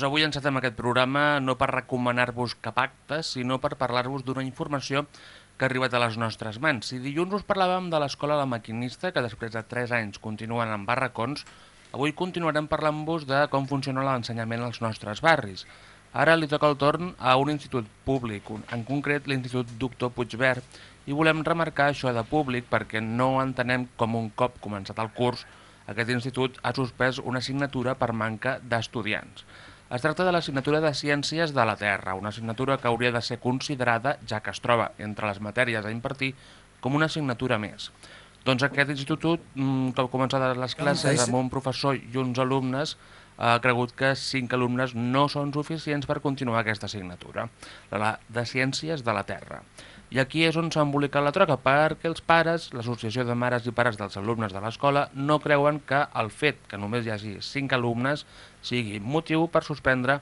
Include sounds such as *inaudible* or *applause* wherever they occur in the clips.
Doncs avui encetem aquest programa no per recomanar-vos cap acte, sinó per parlar-vos d'una informació que ha arribat a les nostres mans. Si dilluns us parlàvem de l'escola La Maquinista, que després de 3 anys continuen en barracons, avui continuarem parlant-vos de com funciona l'ensenyament als nostres barris. Ara li toca el torn a un institut públic, en concret l'Institut Doctor Puigverd, i volem remarcar això de públic perquè no entenem com un cop començat el curs aquest institut ha suspès una assignatura per manca d'estudiants. Es tracta de l'assignatura de Ciències de la Terra, una assignatura que hauria de ser considerada, ja que es troba entre les matèries a impartir, com una assignatura més. Doncs aquest institut, mm, que ha començat les classes amb un professor i uns alumnes, ha cregut que cinc alumnes no són suficients per continuar aquesta assignatura, la de Ciències de la Terra. I aquí és on s'ha embolicat la troca, perquè els pares, l'Associació de Mares i Pares dels Alumnes de l'escola, no creuen que el fet que només hi hagi 5 alumnes sigui motiu per suspendre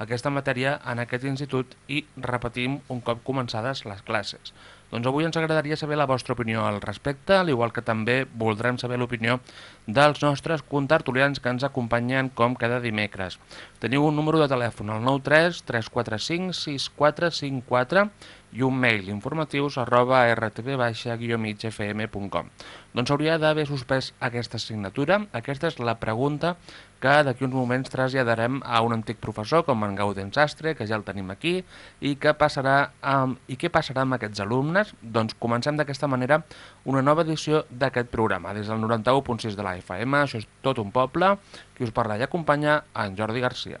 aquesta matèria en aquest institut i repetim un cop començades les classes. Doncs avui ens agradaria saber la vostra opinió al respecte, al igual que també voldrem saber l'opinió dels nostres contertulians que ens acompanyen com cada dimecres. Teniu un número de telèfon, el 93 345 6454 i un mail informatius arroba rtb-migfm.com. Doncs hauria d'haver suspès aquesta assignatura. Aquesta és la pregunta que d'aquí uns moments traslladarem a un antic professor com en Gaudens Sastre, que ja el tenim aquí, i, que passarà amb, i què passarà amb aquests alumnes? Doncs comencem d'aquesta manera una nova edició d'aquest programa, des del 91.6 de la FM, això és tot un poble, qui us parla i acompanya en Jordi Garcia.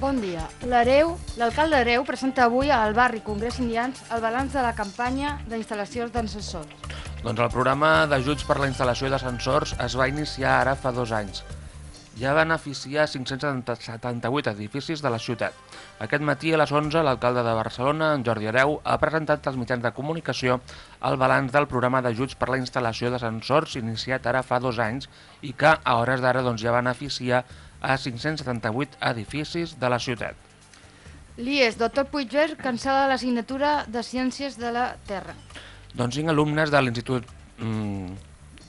Bon dia. L'Areu, l'alcalde d'Areu presenta avui al barri Congrés Indians el balanç de la campanya d'instal·lacions d'ascensors. Doncs el programa d'ajuts per la instal·lació d'ascensors es va iniciar ara fa dos anys. Ja beneficiar 578 edificis de la ciutat. Aquest matí a les 11 l'alcalde de Barcelona, en Jordi Areu, ha presentat als mitjans de comunicació el balanç del programa d'ajuts per la instal·lació d'ascensors iniciat ara fa dos anys i que a hores d'ara doncs, ja beneficia a 578 edificis de la ciutat. L'IES Dr. Puigverd cancela l'assignatura de Ciències de la Terra. Doncs cinc alumnes de l'Institut mm,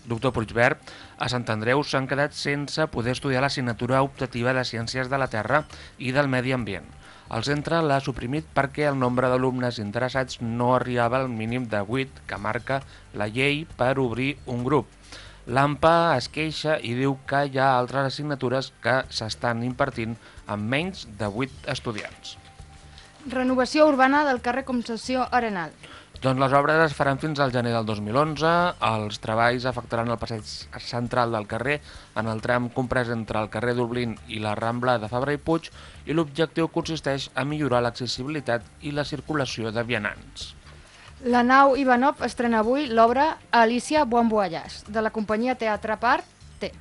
Doctor Puigverd a Sant Andreu s'han quedat sense poder estudiar l'assignatura optativa de Ciències de la Terra i del Medi Ambient. El centre l'ha suprimit perquè el nombre d'alumnes interessats no arribava al mínim de 8 que marca la llei per obrir un grup. L'AMPA es queixa i diu que hi ha altres assignatures que s'estan impartint amb menys de 8 estudiants. Renovació urbana del carrer Concessió Arenal. Doncs les obres es faran fins al gener del 2011. Els treballs afectaran el passeig central del carrer en el tram comprès entre el carrer Dublín i la Rambla de Fabra i Puig i l'objectiu consisteix a millorar l'accessibilitat i la circulació de vianants. La nau Ivanov estrena avui l'obra Alicia Voyage, de la companyia Teatre Part T.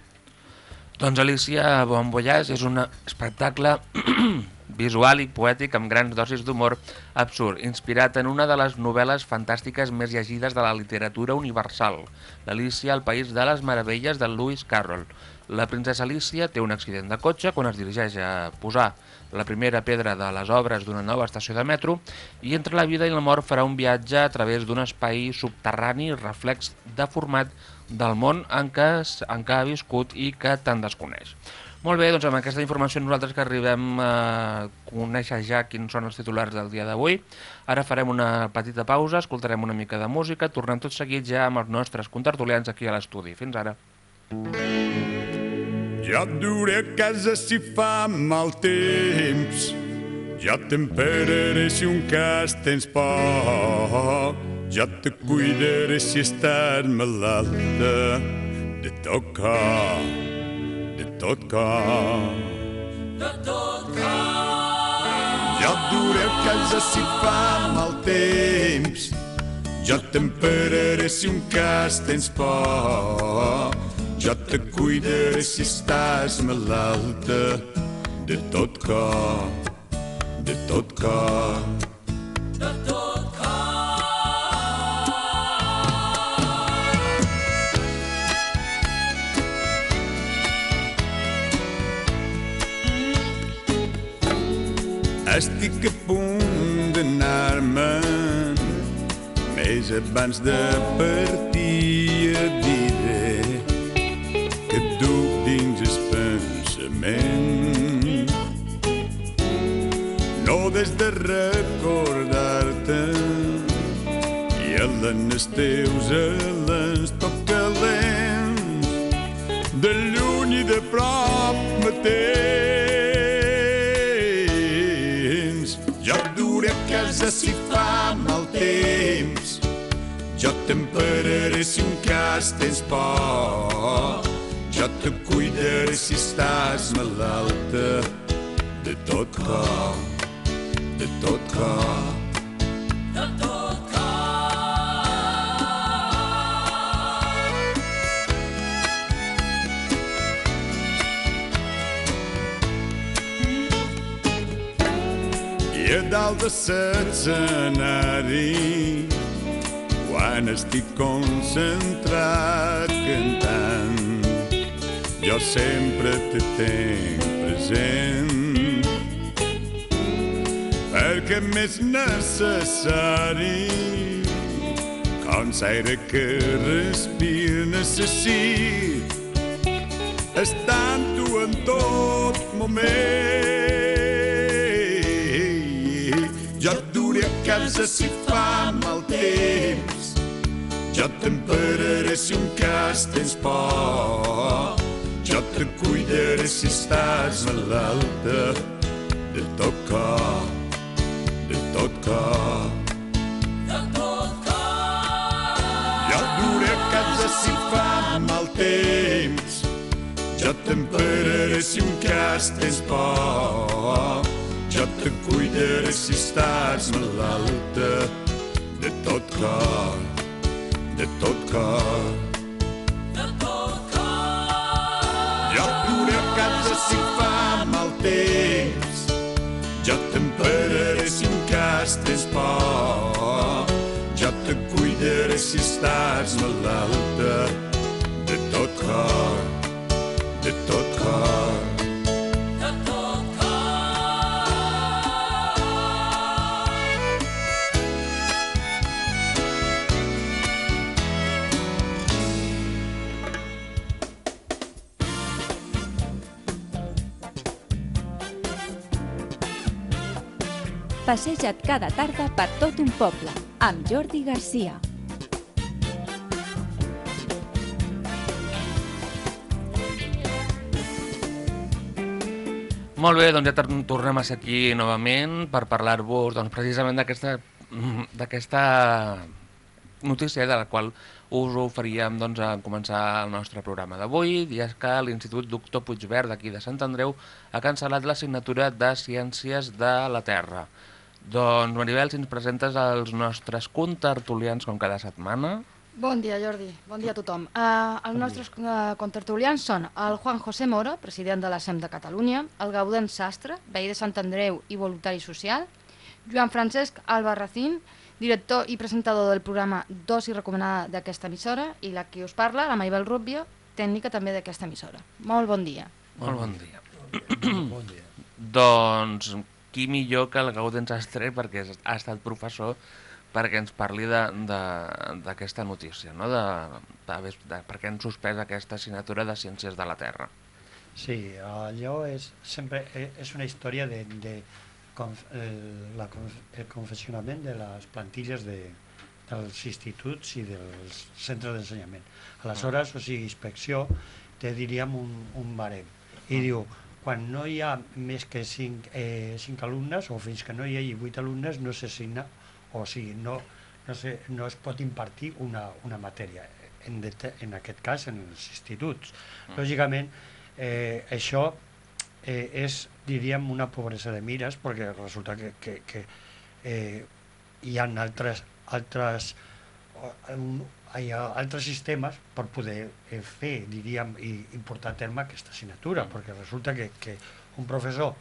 Doncs Alicia Voyage és un espectacle *clears throat* visual i poètic amb grans dosis d'humor absurd, inspirat en una de les novel·les fantàstiques més llegides de la literatura universal, l'Alicia al País de les Meravelles de Lewis Carroll. La princesa Alicia té un accident de cotxe quan es dirigeix a posar la primera pedra de les obres d'una nova estació de metro i entre la vida i la mort farà un viatge a través d'un espai subterrani reflex deformat del món en què, en què ha viscut i que tant desconeix. Molt bé, doncs amb aquesta informació nosaltres que arribem a conèixer ja quins són els titulars del dia d'avui. Ara farem una petita pausa, escoltarem una mica de música, tornem tot seguit ja amb els nostres contertulians aquí a l'estudi. Fins ara. Ja et duré a casa si fa mal temps, ja t'emperaré si un cas tens por, ja te cuidaré si estàs malalta de tot cor, de tot cor. De tot cor. Ja et duré a casa si fa mal temps, Jo t'emperaré si un cas tens por. Jo te cuidaré si estàs malalta. De tot cor, de tot cor. Estic a punt d'anar-me'n més abans de partir et diré des de recordar-te. I elen els teus elens tot calents de lluny i de prop mateix. Jo et duré a casa si fa mal temps. Jo t'emperaré si un cas tens por. Jo te cuidaré si estàs malalta de tot cor de tot cor. I a dalt de l'escenari quan estic concentrat cantant jo sempre te tenc present perquè m'és necessari. Com l'aire que respir necessit estar amb tu en tot moment. Jo et duré a casa si fa mal temps. Jo t'emperaré si un cas tens por. Jo te cuidaré si estàs malalta de tot cor de tot cor jo et duré a casa si fa mal temps jo t'emperaré si un cas tens por jo te cuidaré si estàs malalta. De tot cor de tot cor jo et duré a casa si fa mal temps jo t'emperaré estàs por. Jo t'acuidaré si estàs malalta. Passeja't cada tarda per tot un poble, amb Jordi Garcia. Molt bé, doncs ja tor- tornem a ser aquí novament per parlar-vos doncs, precisament d'aquesta notícia de la qual us oferíem doncs, a començar el nostre programa d'avui, i és que l'Institut Doctor Puigverd d'aquí de Sant Andreu ha cancel·lat l'assignatura de Ciències de la Terra. Doncs, Maribel, si ens presentes els nostres contertulians com cada setmana. Bon dia, Jordi. Bon dia a tothom. Uh, els nostres uh, contertulians són el Juan José Mora, president de la SEM de Catalunya, el Gaudent Sastre, veí de Sant Andreu i voluntari social, Joan Francesc Albarracín, director i presentador del programa Dosi recomanada d'aquesta emissora, i la que us parla, la Maibel Rubio, tècnica també d'aquesta emissora. Molt bon dia. Molt bon dia. Bon dia. Doncs qui millor que el Gaudent Sastre perquè ha estat professor perquè ens parli d'aquesta notícia, no? de, de, de, de per què han suspès aquesta assignatura de Ciències de la Terra. Sí, allò és, sempre eh, és una història de, de conf, el, la, el confeccionament de les plantilles de, dels instituts i dels centres d'ensenyament. Aleshores, o sigui, inspecció té, diríem, un, un barem. I diu, quan no hi ha més que 5 eh, cinc alumnes, o fins que no hi hagi 8 alumnes, no s'assigna, o sigui, no, no, se, no es pot impartir una, una matèria, en, det- en aquest cas en els instituts. Lògicament, eh, això eh, és, diríem, una pobresa de mires, perquè resulta que, que, que eh, hi ha altres, altres hi ha altres sistemes per poder eh, fer, diríem, i, i portar a terme aquesta assignatura, Mm. perquè resulta que, que un professor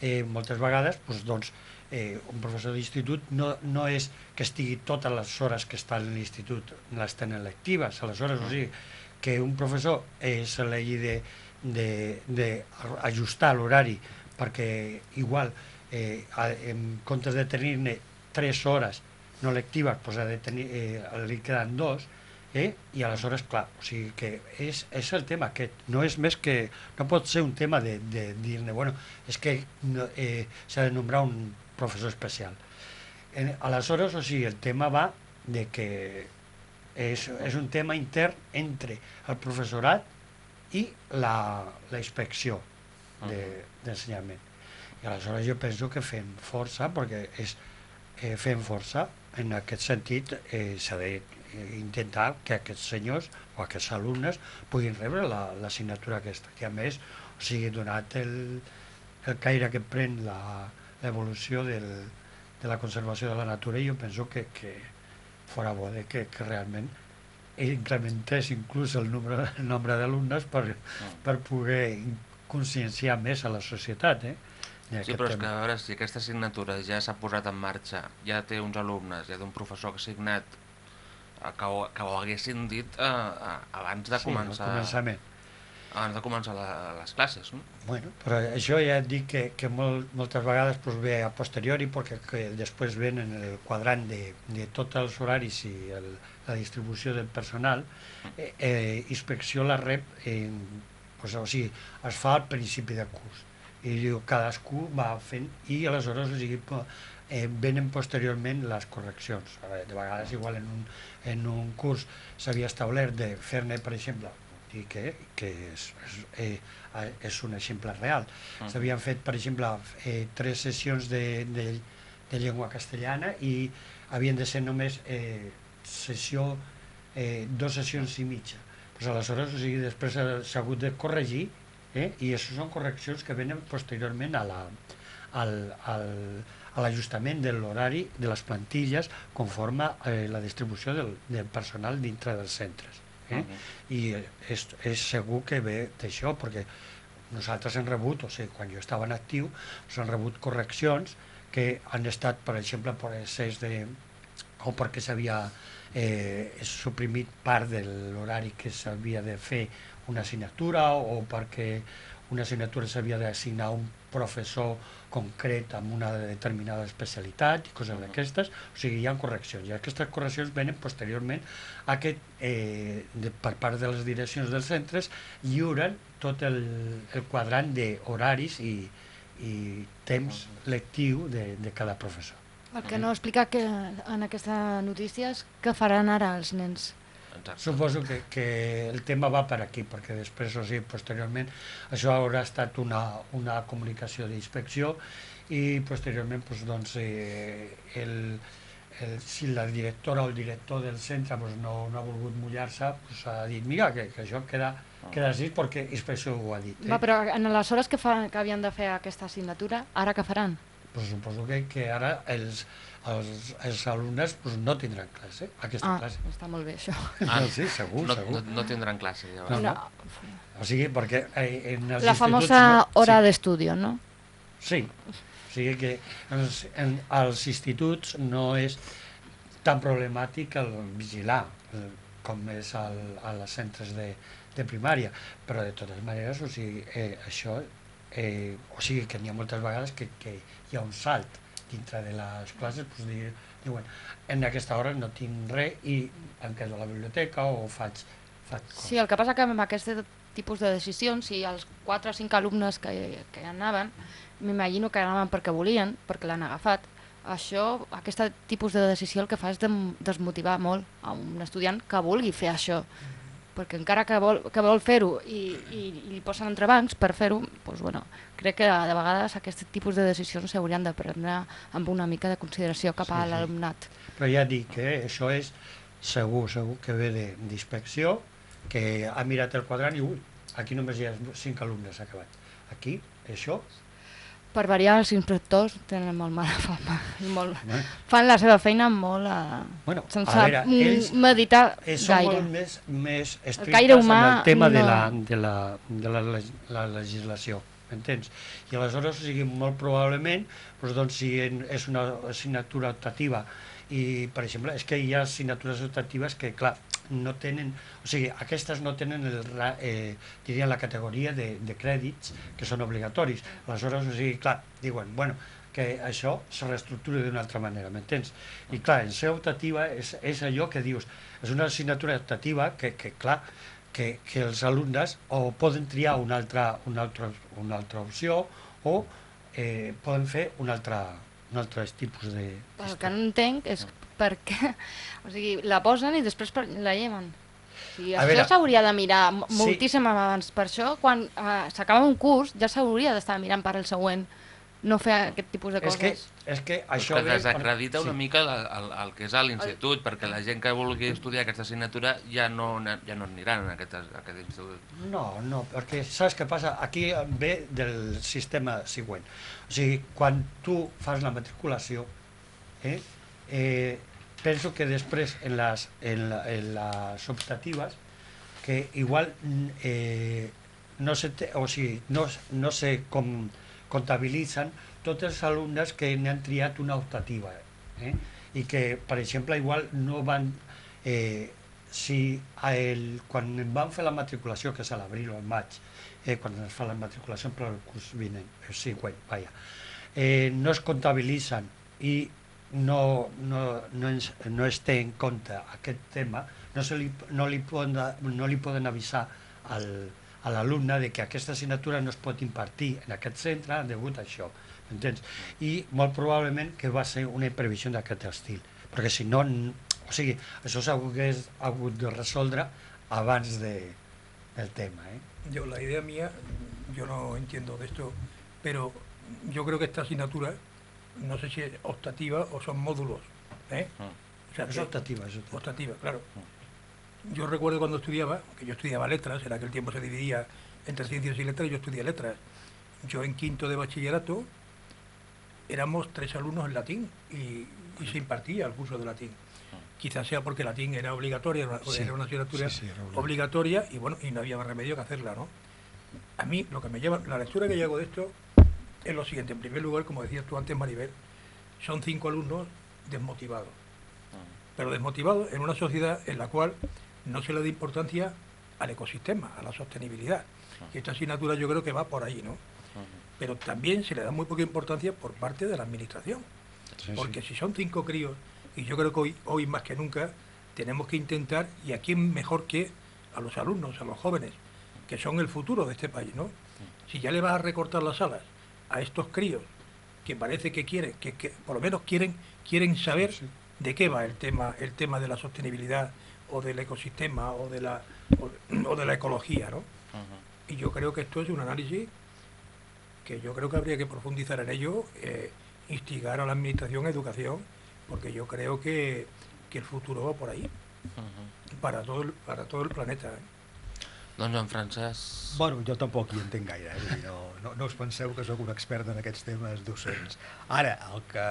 eh, moltes vegades doncs, doncs, eh, un professor d'institut no, no és que estigui totes les hores que està a l'institut les tenen lectives, aleshores, o sigui, que un professor eh, se l'hagi de, de, de ajustar l'horari perquè igual eh, en comptes de tenir-ne 3 hores no lectives, doncs ha de tenir, eh, li queden dos, eh? i aleshores, clar, o sigui que és, és el tema aquest, no és més que, no pot ser un tema de, de dir-ne, bueno, és que no, eh, s'ha de nombrar un professor especial. En, aleshores, o sigui, el tema va de que és, és un tema intern entre el professorat i la, la inspecció de- d'ensenyament. I aleshores jo penso que fem força, perquè és, eh, fem força, en aquest sentit eh, s'ha d'intentar que aquests senyors o aquests alumnes puguin rebre la- l'assignatura aquesta, que a més, o sigui, donat el, el caire que pren la- l'evolució de la conservació de la natura, jo penso que, que fora bo de que, que realment incrementés inclús el nombre, el nombre d'alumnes per, per poder conscienciar més a la societat. Eh? Sí, però és que a veure, si aquesta assignatura ja s'ha posat en marxa, ja té uns alumnes, ja té un professor que ha signat, eh, que ho, que ho haguessin dit eh, eh, abans de Sí, començar, començament. abans de començar la, les classes. No? Bueno, però això ja et dic que, que molt, moltes vegades pues, ve a posteriori perquè que després ven en el quadrant de, de tots els horaris i el, la distribució del personal, eh, eh, inspecció la rep, en, pues, o sigui, es fa al principi de curs i diu, cadascú va fent i aleshores o sigui, eh, venen posteriorment les correccions. De vegades igual en un, en un curs s'havia establert de fer-ne, per exemple, i que, que és, és, eh, és un exemple real. Mm. S'havien fet, per exemple, eh, tres sessions de, de, de llengua castellana i havien de ser només eh, sessió, eh, dues sessions i mitja. Pues aleshores, o sigui, després s'ha hagut de corregir eh? i això són correccions que venen posteriorment a la, al, al, a l'ajustament de l'horari de les plantilles conforme eh, la distribució del, del personal dintre dels centres. Eh? Mhm. I és, és segur que ve d'això, perquè nosaltres hem rebut, o sigui, quan jo estava en actiu, s'han rebut correccions que han estat, per exemple, per excés de... o perquè s'havia eh, suprimit part de l'horari que s'havia de fer una assignatura o perquè una assignatura s'havia d'assignar a un professor concret amb una determinada especialitat i coses d'aquestes, o sigui, hi ha correccions, i aquestes correccions venen posteriorment a que eh, de, per part de les direccions dels centres lliuren tot el, el quadrant d'horaris i, i temps lectiu de, de cada professor. El que no explica que en aquesta notícia és què faran ara els nens. Exacte. Suposo que, que el tema va per aquí, perquè després, o sigui, posteriorment, això haurà estat una, una comunicació d'inspecció i posteriorment, doncs, doncs eh, el, el, si la directora o el director del centre doncs, no, no ha volgut mullar-se, doncs, ha dit, mira, que, que això queda, queda així perquè inspecció ho ha dit. Eh? Va, però en les hores que, fa, que havien de fer aquesta assignatura, ara què faran? Pues suposo que, que ara els, els, els alumnes pues, no tindran classe, aquesta Ah, classe. està molt bé això. Ah, sí, segur, no, segur. no, no tindran classe, ja No, va. no. O sigui, perquè eh, en els La famosa no- hora sí, d'estudio, no? Sí, o sigui que els, en, als instituts no és tan problemàtic el vigilar eh, com és al, a les centres de, de primària, però de totes maneres, o sigui, eh, això, eh, o sigui que n'hi ha moltes vegades que, que hi ha un salt dintre de les classes, doncs dir, diuen, en aquesta hora no tinc res i em quedo a la biblioteca o faig, faig coses. Sí, el que passa que amb aquest tipus de decisions, si els 4 o 5 alumnes que, que anaven, m'imagino que anaven perquè volien, perquè l'han agafat, això, aquest tipus de decisió el que fa és dem- desmotivar molt a un estudiant que vulgui fer això perquè encara que vol, que vol fer-ho i, i, i li posen entrebancs per fer-ho, doncs, bueno, crec que de vegades aquest tipus de decisions s'haurien de prendre amb una mica de consideració cap Sí, a sí. l'alumnat. Però ja dic que això és segur, segur que ve de- d'inspecció, que ha mirat el quadrant i ui, aquí només hi ha cinc alumnes acabat. Aquí, això, Per variar, els inspectors tenen molt mala fama. *laughs* Molt... Bueno. Fan la seva feina molt... Uh, Bueno, sense a veure, ells- meditar Eh, són gaire. molt més, més estrictes caire humà, amb el tema de, no. la, de, la, de la, la legislació, m'entens? I aleshores, o sigui, molt probablement, doncs, doncs, si és una assignatura optativa i, per exemple, és que hi ha assignatures optatives que, clar, no tenen, o sigui, aquestes no tenen el, eh, diria la categoria de, de crèdits que són obligatoris. Aleshores, o sigui, clar, diuen, bueno, que això se reestructura d'una altra manera, m'entens? I clar, en ser optativa és, és allò que dius, és una assignatura optativa que, que clar, que, que els alumnes o poden triar una altra, una altra, una altra opció o eh, poden fer un altre, un altre tipus de... El que no entenc és per què... O sigui, la posen i després la lleven. O sigui, A això s'hauria de mirar mo- sí. moltíssim abans. Per això, quan uh, s'acaba un curs, ja s'hauria d'estar mirant per al següent. No fer aquest tipus de És coses. que, és que Això que desacredita una sí. mica el, el, el que és a l'institut, perquè la gent que vulgui estudiar aquesta assignatura ja no, ja no aniran a aquest, a aquest institut. No, no, perquè saps què passa? Aquí ve del sistema següent. O sigui, quan tu fas la matriculació, eh, eh, penso que després en les, en la, en les optatives, que igual eh, no se, te, o sigui, no, no se com, comptabilitzen tots els alumnes que n'han triat una optativa eh? i que, per exemple, igual no van... Eh, si el, quan em van fer la matriculació, que és a l'abril o al maig, eh, quan es fa la matriculació per al curs vinent, eh, següent, vaja, eh, no es comptabilitzen i no, no, no, ens, no es té en compte aquest tema, no, se li, no, li, poden, no li poden avisar al, a l'alumne de que aquesta assignatura no es pot impartir en aquest centre degut a això, entens? I molt probablement que va ser una imprevisió d'aquest estil, perquè si no, o sigui, això s'hagués hagut de resoldre abans de, del tema, eh? Yo, la idea mía, yo no entiendo de esto, pero yo creo que esta asignatura, no sé si es optativa o son módulos. ¿eh? O sea, que- optativa, és optativa. optativa, claro. Yo recuerdo cuando estudiaba, que yo estudiaba letras, en aquel tiempo se dividía entre ciencias y letras, y yo estudié letras. Yo en quinto de bachillerato éramos tres alumnos en latín y, y se impartía el curso de latín. Quizás sea porque latín era obligatoria, era una, Sí, era una asignatura sí, sí, era obligatoria y bueno, y no había más remedio que hacerla, ¿no? A mí lo que me lleva, la lectura que yo hago de esto es lo siguiente. En primer lugar, como decías tú antes, Maribel, son cinco alumnos desmotivados. Pero desmotivados en una sociedad en la cual no se le da importancia al ecosistema, a la sostenibilidad. Y esta asignatura yo creo que va por ahí, ¿no? Pero también se le da muy poca importancia por parte de la administración. Porque si son cinco críos, y yo creo que hoy, hoy más que nunca tenemos que intentar, y a quién mejor que a los alumnos, a los jóvenes, que son el futuro de este país, ¿no? Si ya le vas a recortar las alas a estos críos que parece que quieren, que, que por lo menos quieren, quieren saber de qué va el tema, el tema de la sostenibilidad o del ecosistema o de la o, *clears throat* o de la ecología, ¿no? Y yo creo que esto es un análisis que yo creo que habría que profundizar en ello, eh, instigar a la administración a educación, porque yo creo que, que el futuro va por ahí, para todo el, para todo el planeta. ¿eh? Doncs en Francesc... Bueno, jo tampoc hi entenc gaire, eh? Vull dir, no, no, no us penseu que sóc un expert en aquests temes docents. Ara, el que,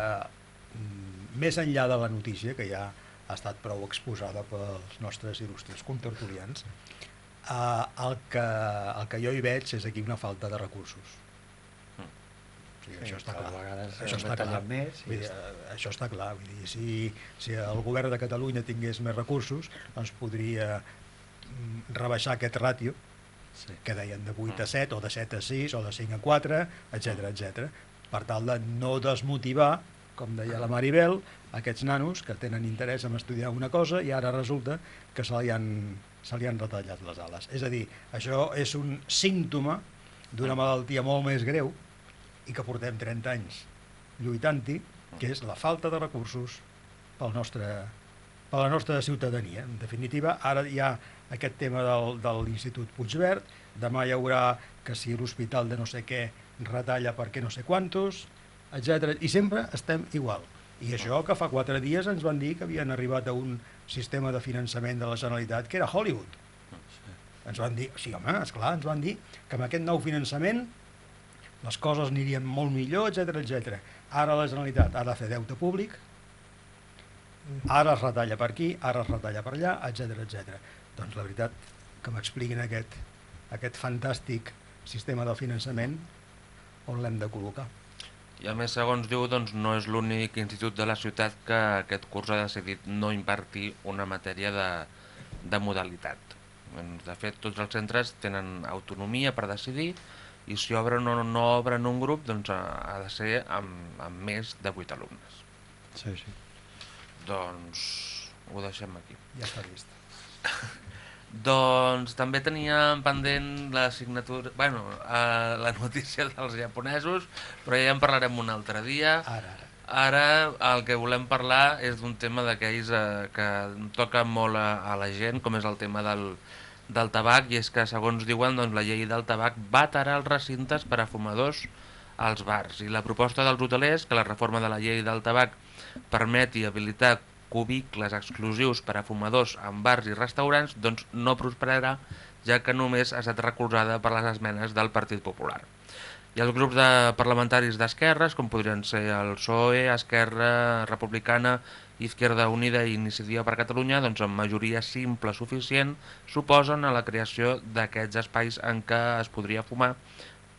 mm, més enllà de la notícia, que ja ha estat prou exposada pels nostres il·lustres contertulians, eh, el, que, el que jo hi veig és aquí una falta de recursos. O sigui, Sí, això està clar. Això està clar. més Vull dir, eh, això està clar. Vull dir, si, si el govern de Catalunya tingués més recursos, doncs podria mm, rebaixar aquest ràtio Sí. que deien de 8 a 7 o de 7 a 6 o de 5 a 4, etc etc. per tal de no desmotivar, com deia la Maribel, aquests nanos que tenen interès en estudiar una cosa i ara resulta que se li han, se li han retallat les ales. És a dir, això és un símptoma d'una malaltia molt més greu i que portem 30 anys lluitant-hi, que és la falta de recursos pel nostre, per la nostra ciutadania. En definitiva, ara hi ha aquest tema del, de l'Institut Puigverd, demà hi haurà que si l'hospital de no sé què retalla perquè no sé quantos, etc. I sempre estem igual. I això que fa quatre dies ens van dir que havien arribat a un sistema de finançament de la Generalitat que era Hollywood. Ens van dir, sí home, esclar, ens van dir que amb aquest nou finançament les coses anirien molt millor, etc etc. Ara la Generalitat ha de fer deute públic, ara es retalla per aquí, ara es retalla per allà, etc etc. Doncs la veritat que m'expliquin aquest, aquest fantàstic sistema de finançament on l'hem de col·locar. I a més, segons diu, doncs, no és l'únic institut de la ciutat que aquest curs ha decidit no impartir una matèria de, de modalitat. Doncs, de fet, tots els centres tenen autonomia per decidir i si obren o no obren un grup doncs, ha, de ser amb, amb més de 8 alumnes. Sí, sí. Doncs ho deixem aquí. Ja està vist. *laughs* Doncs també teníem pendent la signatura, bueno, eh, la notícia dels japonesos, però ja en parlarem un altre dia. Ara, ara. Ara el que volem parlar és d'un tema d'aquells eh, que toca molt a, a la gent, com és el tema del, del tabac, i és que segons diuen doncs, la llei del tabac va tarar els recintes per a fumadors als bars. I la proposta dels hotelers, que la reforma de la llei del tabac permeti habilitar cubicles exclusius per a fumadors en bars i restaurants, doncs no prosperarà, ja que només ha estat recolzada per les esmenes del Partit Popular. I els grups de parlamentaris d'esquerres, com podrien ser el PSOE, Esquerra Republicana, Izquierda Unida i Iniciativa per Catalunya, doncs amb majoria simple suficient, suposen a la creació d'aquests espais en què es podria fumar,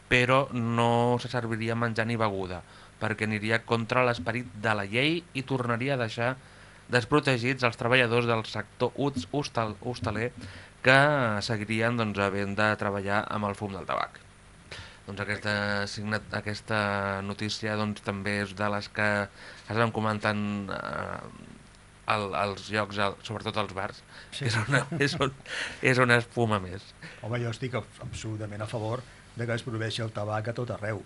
però no se serviria menjar ni beguda, perquè aniria contra l'esperit de la llei i tornaria a deixar desprotegits els treballadors del sector hos- hostal, hostaler que seguirien doncs, havent de treballar amb el fum del tabac. Doncs aquesta, signat, aquesta notícia doncs, també és de les que es van comentant eh, al, als llocs, al, sobretot als bars, sí. és, on, és, on, és on es fuma més. Home, jo estic ab- absolutament a favor de que es prohibeixi el tabac a tot arreu,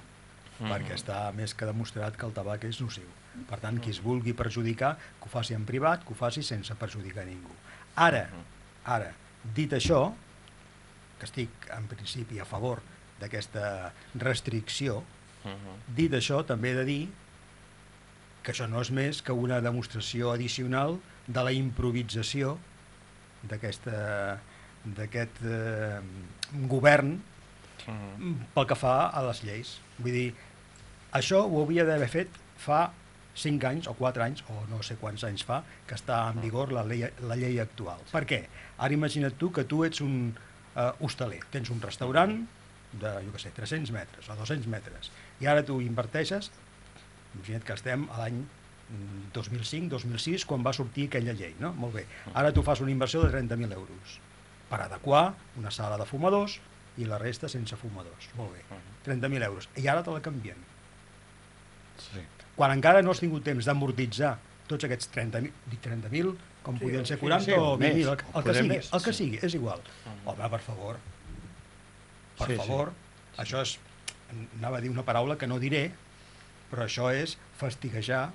Mhm. perquè està més que demostrat que el tabac és nociu. Per tant, qui es vulgui perjudicar, que ho faci en privat, que ho faci sense perjudicar ningú. Ara, ara, dit això, que estic en principi a favor d'aquesta restricció, Uh -huh. dit això, també he de dir que això no és més que una demostració addicional de la improvisació d'aquest eh, govern Uh -huh. pel que fa a les lleis. Vull dir, això ho hauria d'haver fet fa 5 anys o 4 anys, o no sé quants anys fa, que està en vigor la llei, la llei actual. Per què? Ara imagina't tu que tu ets un uh, hostaler, tens un restaurant de, jo què sé, 300 metres o 200 metres, i ara tu inverteixes, imagina't que estem a l'any 2005-2006, quan va sortir aquella llei, no? Molt bé. Ara tu fas una inversió de 30.000 euros per adequar una sala de fumadors i la resta sense fumadors. Molt bé. 30.000 euros. I ara te la canvien. Sí. Quan encara no has tingut temps d'amortitzar tots aquests 30.000, dic 30.000, com Sí, podien ser sí, 40 sí, o o més, 20.000, el, el, que sigui, més, el que sí. sigui, és igual. Home, per favor, per Sí, sí. favor, això és, anava a dir una paraula que no diré, però això és fastiguejar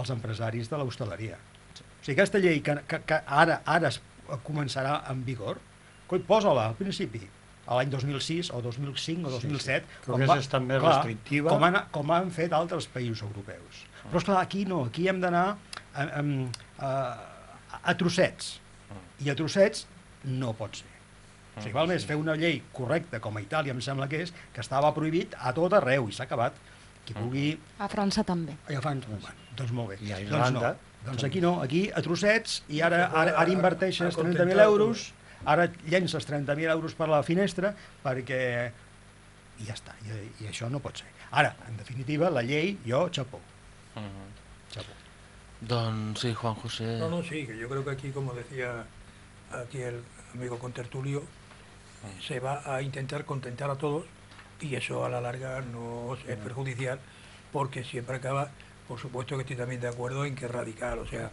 els empresaris de l'hostaleria. O sigui, aquesta llei que, que, que ara ara es començarà en vigor, coi, posa-la al principi, a l'any 2006 o 2005 o 2007, Que hagués estat més restrictiva. com han, com han fet altres països europeus. Però esclar, aquí no, aquí hem d'anar a, a, a, a trossets. I a trossets no pot ser. O sigui, val més fer una llei correcta, com a Itàlia em sembla que és, que estava prohibit a tot arreu i s'ha acabat. Qui vulgui... A França també. Ja fan... Bueno, doncs molt bé. I a doncs Irlanda, no. Doncs aquí no, aquí a trossets i ara, ara, ara inverteixes A- a 30.000 contentar euros, ara llences 30.000 euros per la finestra perquè... I ja està, i, i això no pot ser. Ara, en definitiva, la llei, jo, xapó, Uh -huh. xapó. Doncs sí, Juan José... No, no, sí, que yo creo que aquí, como decía aquí el amigo contertulio, se va a intentar contentar a todos y eso a la larga no es perjudicial porque siempre acaba, por supuesto que estoy también de acuerdo en que es radical, o sea,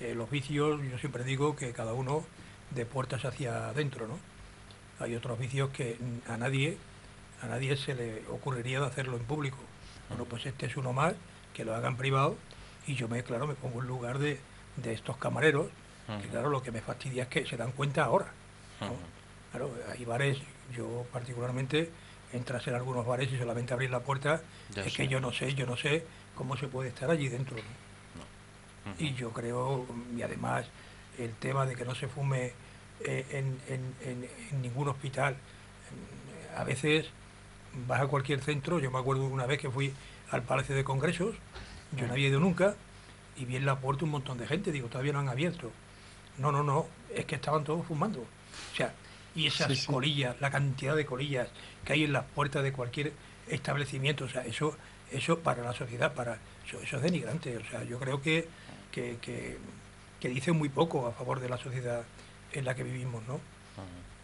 eh, los vicios, yo siempre digo que cada uno de puertas hacia adentro, ¿no? Hay otros vicios que a nadie, a nadie se le ocurriría de hacerlo en público. Bueno, pues este es uno más, que lo hagan privado y yo me, claro, me pongo en lugar de, de estos camareros, que claro, lo que me fastidia es que se dan cuenta ahora. Claro, hay bares, yo particularmente entras en algunos bares y solamente abrir la puerta, Ya es sé. que yo no sé, yo no sé cómo se puede estar allí dentro. Y yo creo, y además el tema de que no se fume en, en- en- en ningún hospital, a veces vas a cualquier centro, yo me acuerdo una vez que fui al Palacio de Congresos, yo no había ido nunca, y vi en la puerta un montón de gente, digo, todavía no han abierto. No, no, no, es que estaban todos fumando. O sea, y esas Sí, sí. colillas, la cantidad de colillas que hay en las puertas de cualquier establecimiento, o sea, eso, eso para la sociedad, para eso, eso es denigrante. O sea, yo creo que, que, que, que dice muy poco a favor de la sociedad en la que vivimos, ¿no?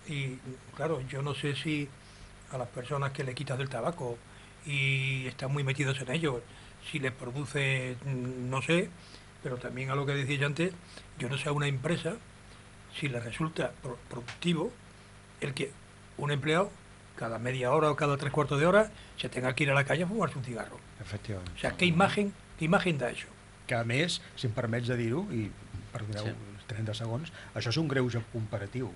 Y claro, yo no sé si a las personas que le quitas del tabaco y están muy metidos en ello, si les produce, mm, no sé, pero también a lo que decía yo antes, yo no sé a una empresa si le resulta pro- productivo el que un empleado cada media hora o cada tres cuartos de hora se tenga que ir a la calle a fumarse un cigarro. Efectivament. O sea, ¿qué imagen, qué imagen da eso? Que a més, si em permets de dir-ho, i perdoneu Sí. Sí. 30 segons, això és un greuge comparatiu.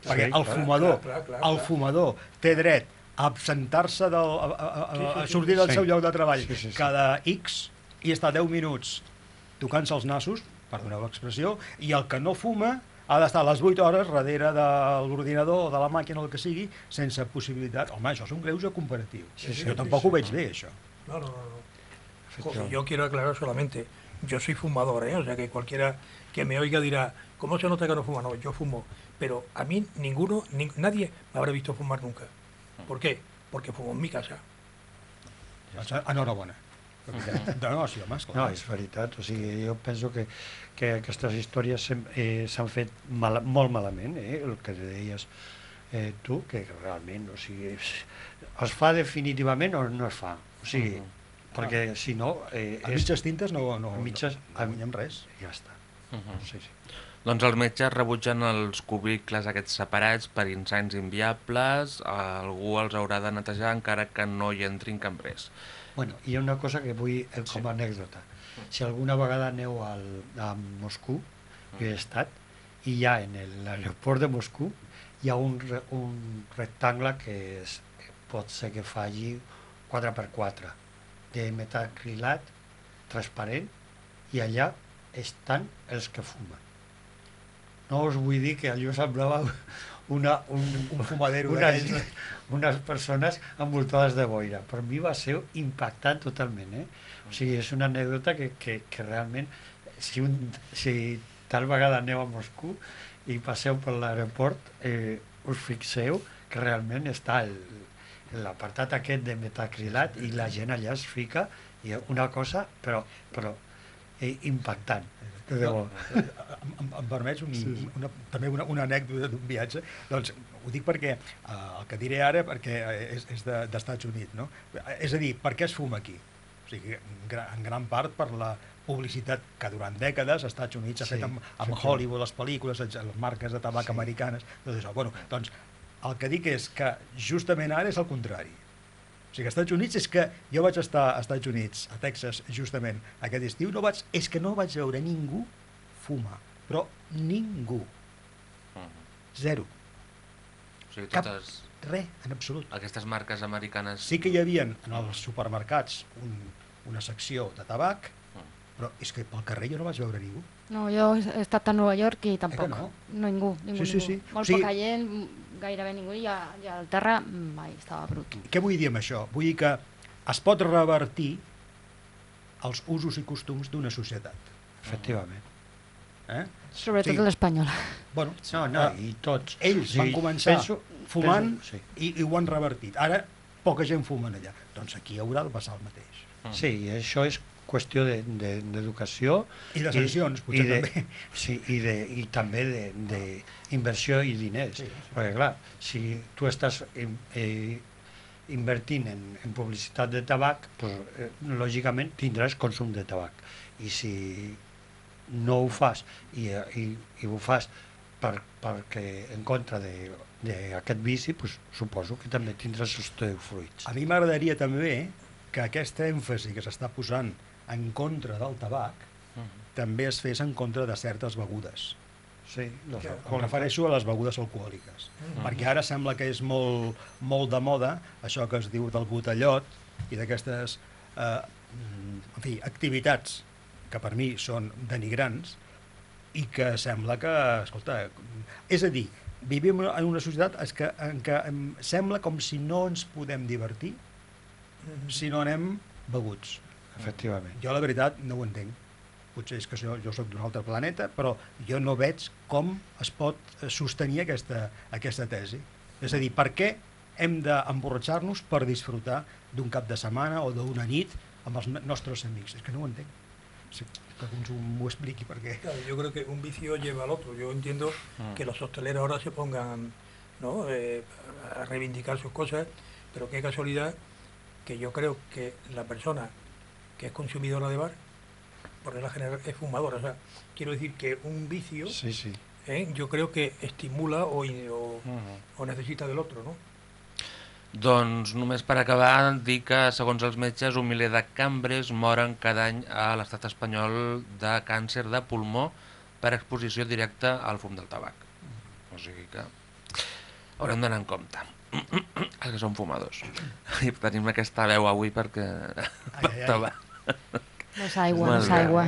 Sí, Perquè el clar, fumador, clar, clar, clar, el fumador té dret a absentar-se del, a, a, a, a sortir del sí. seu lloc de treball Sí, sí, sí. cada X i estar 10 minuts tocant-se els nassos, perdoneu l'expressió, i el que no fuma ha d'estar a les 8 hores darrere de l'ordinador o de la màquina o el que sigui, sense possibilitat. Home, això és un greuge comparatiu. Sí, sí, jo sí, tampoc sí. ho veig bé, això. No, no, no. no. Jo, quiero aclarar solamente, yo soy fumador, ¿eh? o sea que cualquiera que me oiga dirá, ¿cómo se nota que no fuma? No, yo fumo, pero a mí ninguno, ni- nadie me habrá visto fumar nunca. ¿Por qué? Porque fumo en mi casa. Doncs enhorabona. *laughs* No, no, sí, home. No, és veritat. O sigui, jo penso que, que aquestes històries s'han eh, s'han fet mal, molt malament, eh? el que deies eh, tu, que realment, o sigui, es, es fa definitivament o no es fa. O sigui, perquè si no... Eh, A mitges tintes no, no, a mitges, no guanyem res. Ja està. Mhm. Sí, sí. Doncs els metges rebutgen els cubicles aquests separats per insans inviables, algú els haurà de netejar encara que no hi entrin cambrers. Bueno, hi ha una cosa que vull eh, com a anècdota. Si alguna vegada aneu al, a Moscou, jo he estat, i ha en el- l'aeroport de Moscou hi ha un, un rectangle que és, pot ser que faci 4x4 de metacrilat transparent i allà estan els que fumen. No us vull dir que allò semblava una, un, Un fumadero unes, unes persones envoltades de boira. Per mi va ser impactant totalment. Eh? O sigui, és una anècdota que, que, que realment, si, un, si tal vegada aneu a Moscou i passeu per l'aeroport, eh, us fixeu que realment està el, l'apartat aquest de metacrilat i la gent allà es fica i una cosa, però, però eh, impactant. De debò. Em, em, em permets un, Sí, sí. una, també una, una anècdota d'un viatge? Doncs ho dic perquè eh, el que diré ara perquè eh, és, és de- d'Estats Units, no? És a dir, per què es fuma aquí? O sigui, en, gra- en gran part per la publicitat que durant dècades als Estats Units ha Sí, fet amb, amb. Hollywood, les pel·lícules, les les marques de tabac Sí. americanes, tot això. Bueno, doncs el que dic és que justament ara és el contrari. O sigui, als Estats Units és que jo vaig estar als Estats Units, a Texas, justament aquest estiu, no vaig, és que no vaig veure ningú fumar, però ningú, zero, O sigui, Cap- totes res, en absolut. aquestes marques americanes... Sí que hi havia en els supermercats un, una secció de tabac, però és que pel carrer jo no vaig veure ningú. No, jo he estat a Nova York i tampoc. no? no? ningú, ningú, Sí, sí, ningú. sí. Molt O sigui- poca gent, gairebé ningú, i, a, i al terra mai estava brut. Què vull dir amb això? Vull dir que es pot revertir els usos i costums d'una societat. Efectivament. Eh? Sobretot Sí. l'espanyola. Bueno, No, no, eh, i tots. ells Sí, van començar penso- fumant penso- sí. i, i ho han revertit. Ara poca gent fumen allà. Doncs aquí haurà de passar el mateix. Sí, i això és qüestió de- de- d'educació I de sancions, potser i de, també. *laughs* Sí, i, de, i també d'inversió i diners. Sí, sí. Perquè, clar, si tu estàs eh, invertint en, en publicitat de tabac, pues, eh, lògicament tindràs consum de tabac. I si no ho fas i, i, i ho fas per, perquè en contra de- d'aquest vici, pues, suposo que també tindràs els teus fruits. A mi m'agradaria també que aquesta èmfasi que s'està posant en contra del tabac també es fes en contra de certes begudes. Sí, los Em Em refereixo a les begudes alcohòliques, perquè ara sembla que és molt, molt de moda això que es diu del botellot i d'aquestes eh, en fi, activitats que per mi són denigrants i que sembla que, escolta, és a dir, vivim en una societat es que, en què em sembla com si no ens podem divertir si no anem beguts. Efectivament. Jo la veritat no ho entenc. Potser és que jo, jo sóc d'un altre planeta, però jo no veig com es pot eh, sostenir aquesta, aquesta tesi. És a dir, per què hem d'emborratxar-nos per disfrutar d'un cap de setmana o d'una nit amb els nostres amics? És que no ho entenc. Sí, que algú m'ho expliqui perquè... Claro, yo creo que un vicio lleva al otro. Yo entiendo que los hosteleros ahora se pongan ¿no? Eh, a reivindicar sus cosas, pero qué casualidad que yo creo que la persona que es consumidora de bar, por regla general es fumadora. O sea, quiero decir que un vicio, Sí, sí. ¿eh? yo creo que estimula o, o- o necesita del otro, ¿no? Doncs només per acabar, dir que, segons els metges, un miler de cambres moren cada any a l'estat espanyol de càncer de pulmó per exposició directa al fum del tabac. O sigui que haurem d'anar en compte. *clears throat* Els que són fumadors. I tenim aquesta veu avui perquè... Ai, ai, ai. *laughs* No és aigua, no bé. aigua.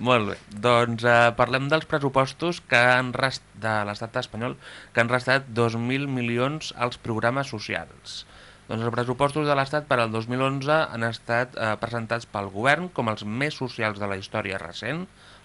Molt bé, doncs eh, parlem dels pressupostos que han rest... de l'estat espanyol que han restat 2.000 milions als programes socials. Doncs els pressupostos de l'Estat per al 2011 han estat eh, presentats pel govern com els més socials de la història recent.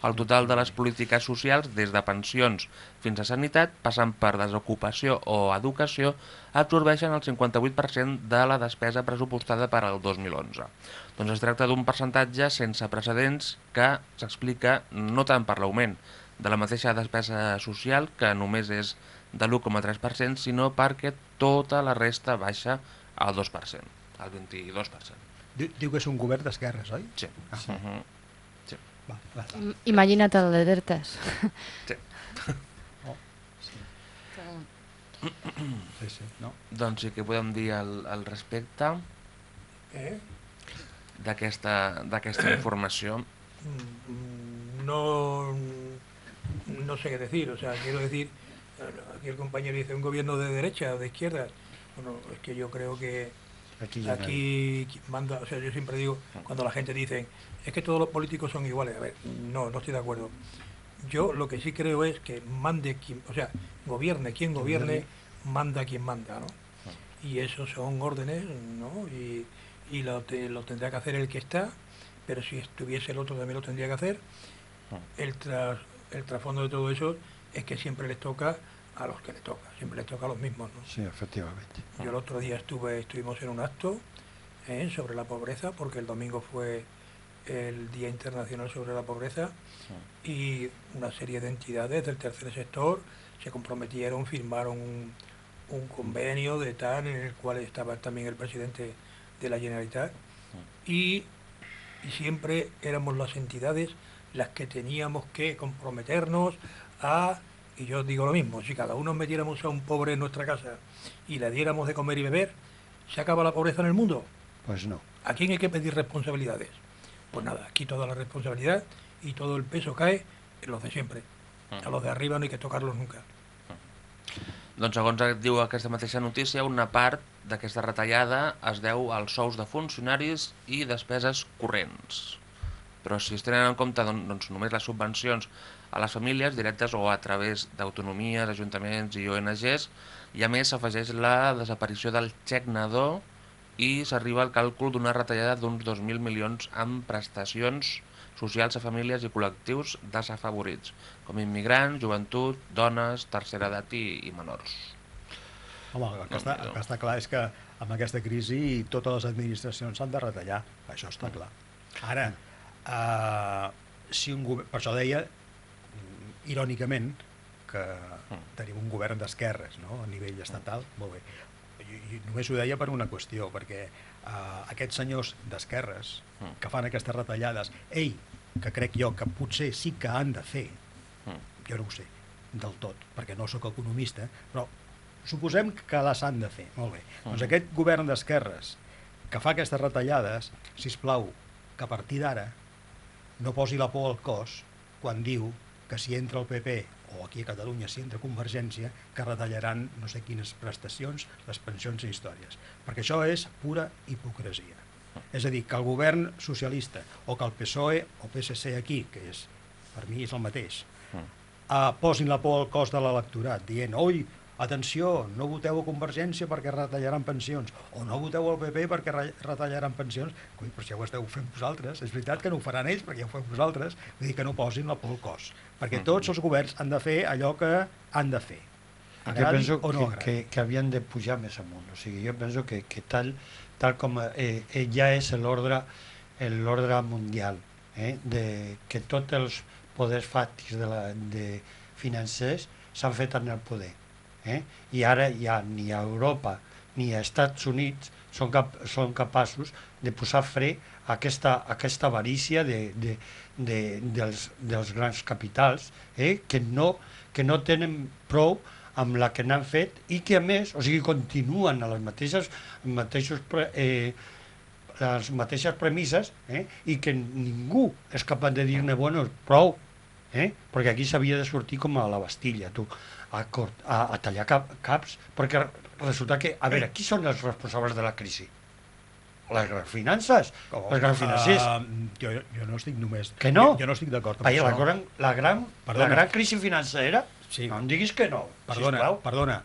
El total de les polítiques socials, des de pensions fins a sanitat, passant per desocupació o educació, absorbeixen el 58% de la despesa pressupostada per al 2011. Doncs es tracta d'un percentatge sense precedents que s'explica no tant per l'augment de la mateixa despesa social, que només és de l'1,3%, sinó perquè tota la resta baixa al 2%, al 22%. Diu, diu que és un govern d'esquerres, oi? Sí. Ah. Uh -huh. Va, va. Im- Imagina't el de Dertes. sí. Sí, sí, no? Doncs sí que podem dir al, al respecte ¿Eh? D'aquesta *clears throat* informació. Mm, no, no sé qué decir, o sea, quiero decir, aquí el compañero dice un gobierno de derecha o de izquierda. Bueno, es que yo creo que Aquí aquí manda, o sea, yo siempre digo, cuando la gente dice, es que todos los políticos son iguales, a ver, no, no estoy de acuerdo. Yo lo que sí creo es que mande quien, o sea, gobierne quien gobierne, manda quien manda, ¿no? Y eso son órdenes, ¿no? Y, y lo, te- lo tendrá que hacer el que está, pero si estuviese el otro también lo tendría que hacer. El, tras, el trasfondo de todo eso es que siempre les toca a los que les toca, siempre les toca a los mismos, ¿no? Sí, efectivamente. Yo el otro día estuve, estuvimos en un acto ¿eh? sobre la pobreza, porque el domingo fue el Día Internacional sobre la Pobreza y una serie de entidades del tercer sector se comprometieron, firmaron un, un convenio de tal en el cual estaba también el presidente de la Generalitat y, y siempre éramos las entidades las que teníamos que comprometernos a, y yo digo lo mismo, si cada uno metiéramos a un pobre en nuestra casa y le diéramos de comer y beber, ¿se acaba la pobreza en el mundo? Pues no. ¿A quién hay que pedir responsabilidades? Pues nada, aquí toda la responsabilidad y todo el peso cae en los de siempre. A los de arriba no hay que tocarlos nunca. Doncs segons diu aquesta mateixa notícia, una part d'aquesta retallada es deu als sous de funcionaris i despeses corrents. Però si es tenen en compte doncs, només les subvencions a les famílies directes o a través d'autonomies, ajuntaments i ONGs, i a més s'afegeix la desaparició del xec nadó i s'arriba al càlcul d'una retallada d'uns 2.000 milions en prestacions socials a famílies i col·lectius desafavorits, com immigrants, joventut, dones, tercera edat i, i menors. Home, el que, està, el que està clar és que amb aquesta crisi totes les administracions s'han de retallar, això està clar. Ara, eh, si un govern, per això deia, mm, irònicament, que tenim un govern d'esquerres no? a nivell estatal, molt bé. I, només ho deia per una qüestió, perquè eh, aquests senyors d'esquerres que fan aquestes retallades, ell, que crec jo que potser sí que han de fer, jo no ho sé del tot, perquè no sóc economista, però suposem que les han de fer. Molt bé. Doncs aquest govern d'esquerres que fa aquestes retallades, si plau que a partir d'ara no posi la por al cos quan diu que si entra el PP o aquí a Catalunya si entra Convergència que retallaran no sé quines prestacions, les pensions i històries. Perquè això és pura hipocresia. És a dir, que el govern socialista o que el PSOE o PSC aquí, que és, per mi és el mateix, eh, posin la por al cos de l'electorat, dient, oi, atenció, no voteu a Convergència perquè retallaran pensions, o no voteu al PP perquè re- retallaran pensions, coi, però si ja ho esteu fent vosaltres, és veritat que no ho faran ells perquè ja ho feu vosaltres, vull dir que no posin la por al cos, perquè tots els governs han de fer allò que han de fer. jo penso o no que, que, que havien de pujar més amunt. O sigui, jo penso que, que tal, tal com eh, eh, ja és l'ordre l'ordre mundial, eh, de que tots els poders fàctics de, la, de financers s'han fet en el poder. Eh? I ara ja ni a Europa ni a Estats Units són, cap, són capaços de posar fre a aquesta, a aquesta avarícia de, de, de, dels, dels grans capitals eh? que, no, que no tenen prou amb la que n'han fet i que a més, o sigui, continuen a les mateixes, mateixos, eh, les mateixes premisses eh? i que ningú és capaç de dir-ne, bueno, prou, eh? perquè aquí s'havia de sortir com a la Bastilla, tu, a, cort, a, a tallar cap, caps, perquè resulta que, a veure, qui són els responsables de la crisi? Les grans finances, les grans financers. Ah, jo, jo no estic només... Que no? Jo, jo no estic d'acord amb la això. gran, la, gran, la gran crisi financera, Sí. no em diguis que no, Perdona, sisplau. perdona.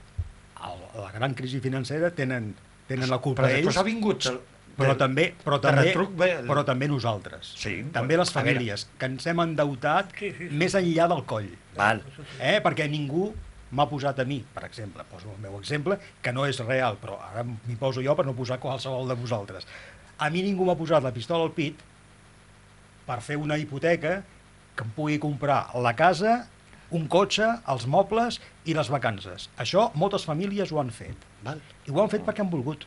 El, la gran crisi financera tenen, tenen la culpa Però ells, després ha vingut... El, però del- també, però de també, retruc ve però també nosaltres. Sí, també les famílies, que ens hem endeutat Sí, sí, sí. més enllà del coll. Val. Eh? Perquè ningú m'ha posat a mi, per exemple, poso el meu exemple, que no és real, però ara m'hi poso jo per no posar qualsevol de vosaltres. A mi ningú m'ha posat la pistola al pit per fer una hipoteca que em pugui comprar la casa, un cotxe, els mobles i les vacances. Això moltes famílies ho han fet. Val. I ho han fet perquè han volgut.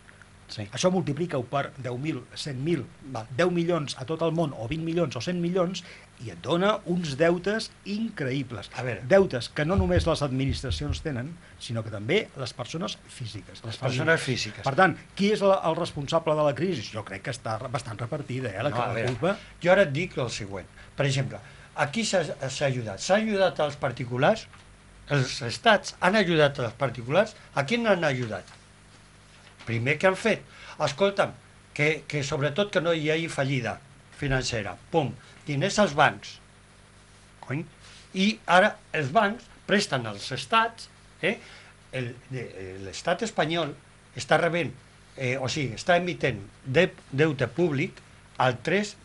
Sí. Això multiplica-ho per 10.000, 100.000, Val. 10 milions a tot el món, o 20 milions o 100 milions, i et dona uns deutes increïbles. A veure. Deutes que no només les administracions tenen, sinó que també les persones físiques. Les persones físiques. Per tant, qui és la, el responsable de la crisi? Jo crec que està bastant repartida, eh, la, No, la culpa. Jo ara et dic el següent. Per exemple, aquí s'ha s'ha ajudat. S'ha ajudat als particulars, els estats han ajudat als particulars. A qui han ajudat? Primer que han fet, escolta'm, que, que sobretot que no hi hagi fallida financera. Pum, diners als bancs. Cony. I ara els bancs presten als estats, eh? L'estat espanyol està rebent, eh, o sigui, està emitent de, deute públic al 3,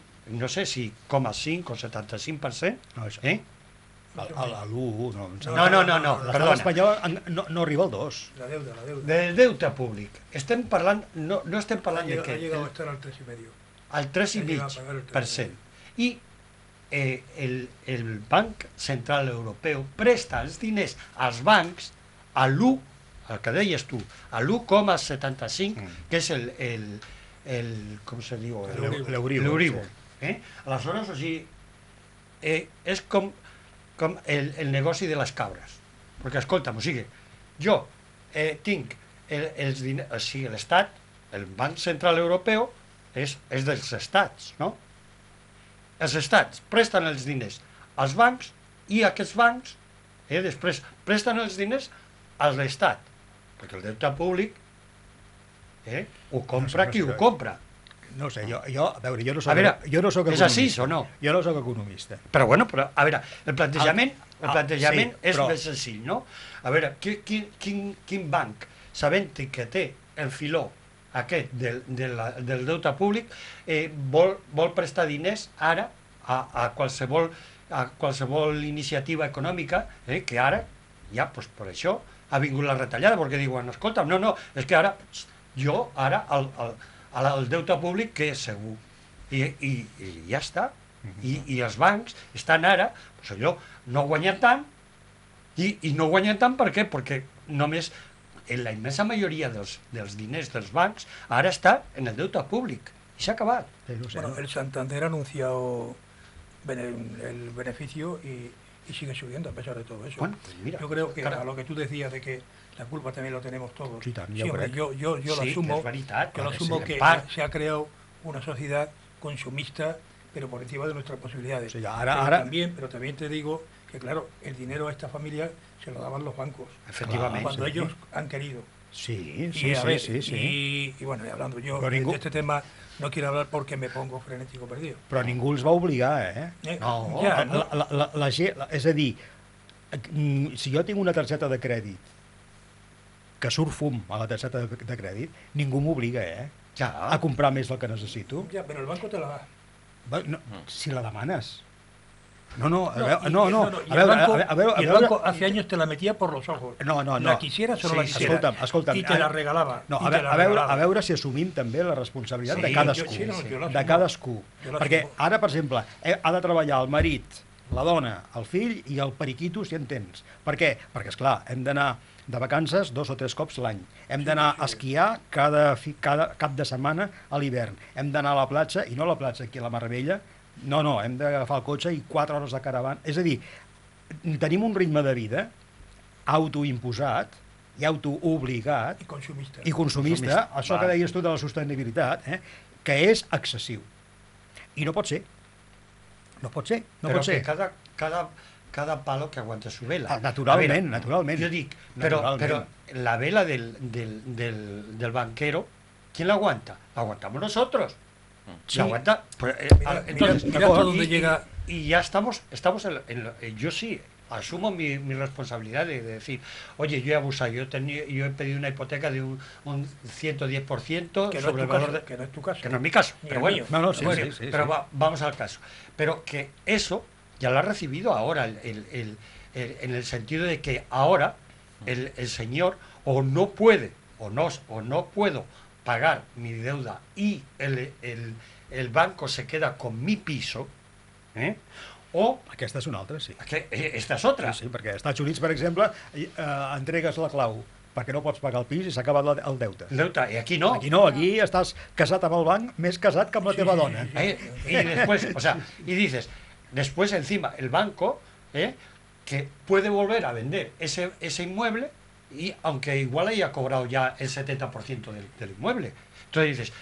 no sé si 0,5 o 75%, No, eh? A, a, a l'1, no. No, no, no, no, L'estat perdona. espanyol en- no, no arriba al 2. La deuda, la deuda. Del deute públic. Estem parlant, no, no estem parlant de què? ha llegado a estar al 3,5. al ha llegado a pagar el 3,5%. I eh, el, el Banc Central Europeu presta els diners als bancs a l'1, el que deies tu, a l'1,75, Mm. que és el, el, el com se diu? L'Euríbor. sí. Eh? Aleshores, o sigui, eh, és com, com el, el negoci de les cabres. Perquè, escolta'm, o sigui, jo eh, tinc el, els diners, o sigui, l'Estat, el Banc Central Europeu, és, és dels estats, no? Els estats presten els diners als bancs i aquests bancs eh, després presten els diners a l'Estat, perquè el deute públic eh, ho compra qui ho compra. No sé, jo, jo, a veure, jo no soc, A veure, jo no soc és així economista. o no? Jo no soc economista. Però bueno, però, a veure, el plantejament, el Ah, plantejament sí, és però- més senzill, no? A veure, qui, qui, quin, quin banc, sabent que té el filó aquest del, de la, del deute públic, eh, vol, vol prestar diners ara a, a, qualsevol, a qualsevol iniciativa econòmica, eh, que ara, ja, doncs per això, ha vingut la retallada, perquè diuen, escolta, no, no, és que ara, jo, ara, el, el, el, el deute públic, que és segur. I, i, i ja està. I, I els bancs estan ara, doncs allò, no guanyen tant, i, i no guanyen tant per què? Perquè només en la immensa majoria dels, dels diners dels bancs ara està en el deute públic. I s'ha acabat. Sí, no sé, Bueno, no? el Santander ha anunciado bene- el beneficio y, y sigue subiendo a pesar de todo eso. Bueno, pues mira, yo creo que cara- a lo que tú decías de que la culpa también lo tenemos todos. Sí, hombre, crec. yo, yo, yo sí, lo asumo, veritat. yo lo asumo que se ha creado una sociedad consumista, pero por encima de nuestras posibilidades. Sí, ahora- pero, ahora- También, pero también te digo que, claro, el dinero a esta familia se lo daban los bancos. Efectivamente. Cuando ellos han querido. Sí, sí, sí, ver, sí, sí. Y, y bueno, hablando yo de, ningú- de este tema, no quiero hablar porque me pongo frenético perdido. Però ningú els va obligar, eh? Eh, No, ja, no, la, la, la, gent- la, és a dir, si jo tinc una targeta de crèdit que surt fum a la targeta de, de crèdit, ningú m'obliga, eh? Ya. A comprar més del que necessito. Ya, pero el banco te la. Va, No, si la demanes. No, no, a No, veure, no, no, y a el veure, banco, a veure, a veure, el a veure- banco hace años te la metía por los ojos. No, no, no. La quisieras o no la Sí, quisieras. escolta'm, escolta'm, I te la regalava. No, a, veure, a, veure, a veure si assumim també la responsabilitat Sí, de cadascú. jo- sí, no, jo de cadascú. Jo. Perquè ara, per exemple, eh, ha de treballar el marit, la dona, el fill i el periquito, si en tens. Per què? Perquè, és clar, hem d'anar de vacances dos o tres cops l'any. Hem d'anar a esquiar cada, cada cap de setmana a l'hivern. Hem d'anar a la platja, i no a la platja aquí a la Marbella, no, no, hem d'agafar el cotxe i quatre hores de caravana. És a dir, tenim un ritme de vida autoimposat i autoobligat Y consumista. i consumista, Consumista, això va. que deies tu de la sostenibilitat, eh, que és excessiu. I no pot ser. No pot ser, no pero pot que ser. cada, cada, cada palo que aguanta su vela. Ah, naturalment, ver, naturalment. La vela del, del, del, del banquero, ¿quién la aguanta? La aguantamos nosotros. Sí. La aguanta. pues, eh, Mira, mira- entonces, mira hasta y- dónde y- llega- Y ya estamos, estamos en, en eh, yo sí asumo mi, mi responsabilidad de, de decir, oye, yo he abusado, yo he, tenido, yo he pedido una hipoteca de un, un 110% que no, sobre es el tu valor caso, de, que no es tu caso. que no es mi caso, Ni pero bueno, mío. No, no, sí, bueno, sí, sí, pero va- vamos al caso. Pero que eso ya lo ha recibido ahora, el, el- el- el- en el sentido de que ahora el, el señor o no puede, o no, o no puedo pagar mi deuda y el, el- el banco se queda con mi piso, ¿eh? o Aquesta és una altra, sí. que, eh, esta es otra. Sí, sí, perquè als Estats Units, per exemple, eh, entregues la clau perquè no pots pagar el pis i s'ha acabat la- el deute. Deute, y aquí no. Aquí no, aquí estàs casat amb el banc, més casat que amb la teva dona. ¿eh? Y después, o sea, y dices, después encima el banco, ¿eh? que puede volver a vender ese, ese inmueble y aunque igual haya cobrado ya el 70% del, del inmueble. Entonces dices,